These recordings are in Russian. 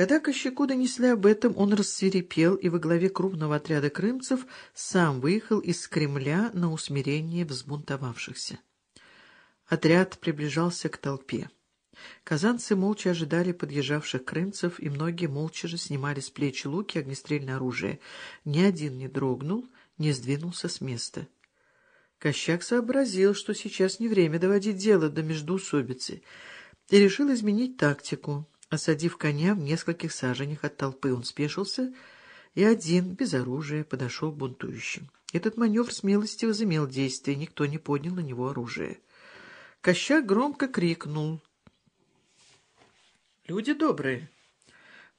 Когда Кощаку донесли об этом, он рассверепел и во главе крупного отряда крымцев сам выехал из Кремля на усмирение взбунтовавшихся. Отряд приближался к толпе. Казанцы молча ожидали подъезжавших крымцев, и многие молча же снимали с плеч луки огнестрельное оружие. Ни один не дрогнул, не сдвинулся с места. Кощак сообразил, что сейчас не время доводить дело до междоусобицы, и решил изменить тактику. Осадив коня в нескольких саженях от толпы, он спешился и один, без оружия, подошел к бунтующим. Этот маневр смелости возымел действие, никто не поднял на него оружие. Кощак громко крикнул. «Люди добрые,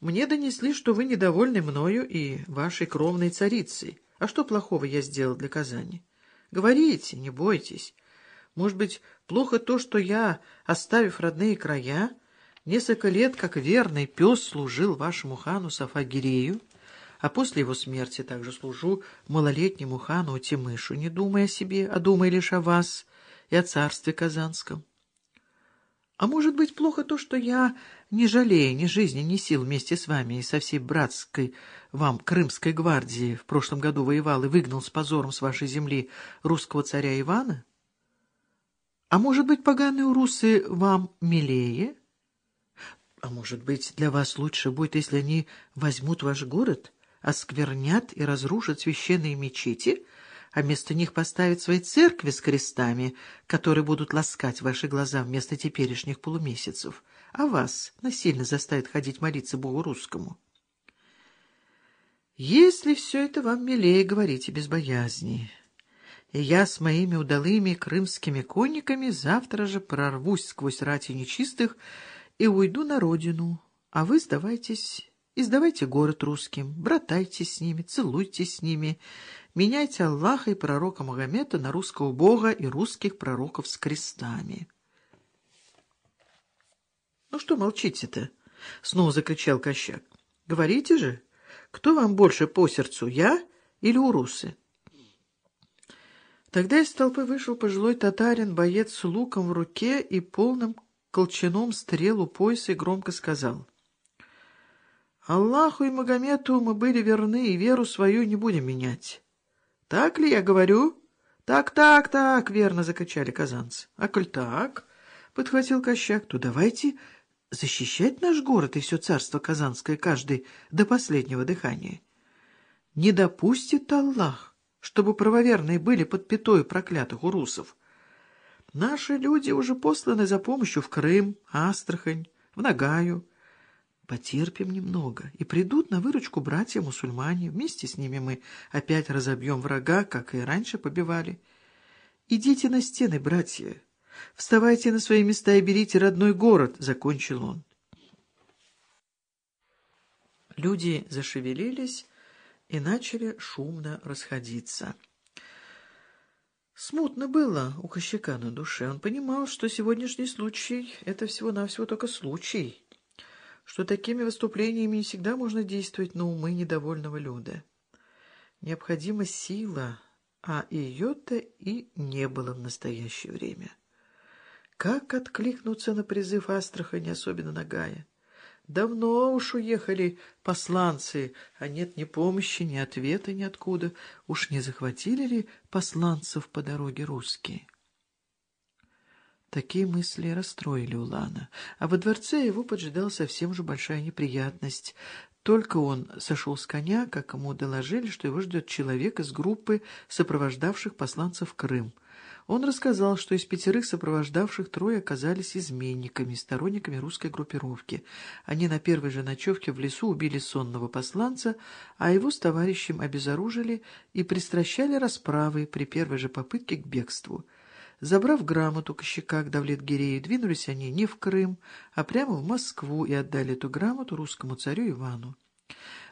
мне донесли, что вы недовольны мною и вашей кровной царицей. А что плохого я сделал для Казани? Говорите, не бойтесь. Может быть, плохо то, что я, оставив родные края, Несколько лет, как верный пес, служил вашему хану Сафагирею, а после его смерти также служу малолетнему хану Тимышу, не думая о себе, а думая лишь о вас и о царстве Казанском. А может быть, плохо то, что я, не жалея ни жизни, ни сил вместе с вами и со всей братской вам Крымской гвардии в прошлом году воевал и выгнал с позором с вашей земли русского царя Ивана? А может быть, поганые урусы вам милее?» А может быть, для вас лучше будет, если они возьмут ваш город, осквернят и разрушат священные мечети, а вместо них поставят свои церкви с крестами, которые будут ласкать ваши глаза вместо теперешних полумесяцев, а вас насильно заставят ходить молиться Богу русскому? Если все это вам милее, говорите без боязни. И я с моими удалыми крымскими конниками завтра же прорвусь сквозь рати нечистых, и уйду на родину, а вы сдавайтесь и сдавайте город русским, братайтесь с ними, целуйтесь с ними, меняйте Аллаха и пророка Магомета на русского бога и русских пророков с крестами. — Ну что молчите-то? — снова закричал Кощак. — Говорите же, кто вам больше по сердцу, я или урусы? Тогда из толпы вышел пожилой татарин, боец с луком в руке и полным колчаном стрелу пояса и громко сказал. «Аллаху и Магомету мы были верны, и веру свою не будем менять. Так ли я говорю?» «Так, так, так!» — верно закричали казанцы. «А коль так?» — подхватил Кощак. «То давайте защищать наш город и все царство казанское каждый до последнего дыхания. Не допустит Аллах, чтобы правоверные были под пятой проклятых урусов». Наши люди уже посланы за помощью в Крым, Астрахань, в Нагаю. Потерпим немного, и придут на выручку братья-мусульмане. Вместе с ними мы опять разобьем врага, как и раньше побивали. Идите на стены, братья. Вставайте на свои места и берите родной город, — закончил он. Люди зашевелились и начали шумно расходиться. Смутно было у Кощака на душе. Он понимал, что сегодняшний случай — это всего-навсего только случай, что такими выступлениями не всегда можно действовать на умы недовольного люда. Необходима сила, а ее-то и не было в настоящее время. Как откликнуться на призыв Астрахани, особенно Нагая? Давно уж уехали посланцы, а нет ни помощи, ни ответа ниоткуда. Уж не захватили ли посланцев по дороге русские? Такие мысли расстроили Улана, а во дворце его поджидала совсем же большая неприятность. Только он сошел с коня, как ему доложили, что его ждет человек из группы сопровождавших посланцев в Крым. Он рассказал, что из пятерых сопровождавших трое оказались изменниками, сторонниками русской группировки. Они на первой же ночевке в лесу убили сонного посланца, а его с товарищем обезоружили и пристращали расправой при первой же попытке к бегству. Забрав грамоту Кощака к Давлет-Гирею, двинулись они не в Крым, а прямо в Москву и отдали эту грамоту русскому царю Ивану.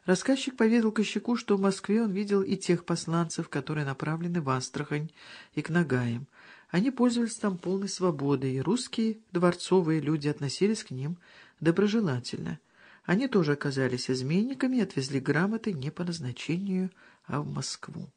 Рассказчик поведал Кощаку, что в Москве он видел и тех посланцев, которые направлены в Астрахань и к Нагаям. Они пользовались там полной свободой, и русские дворцовые люди относились к ним доброжелательно. Они тоже оказались изменниками и отвезли грамоты не по назначению, а в Москву.